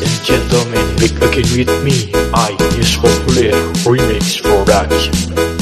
and gentlemen, take a kid with me. I is popular remix for action.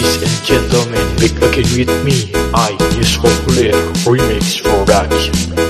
Ladies and gentlemen, make a with me. I is popular remix for that.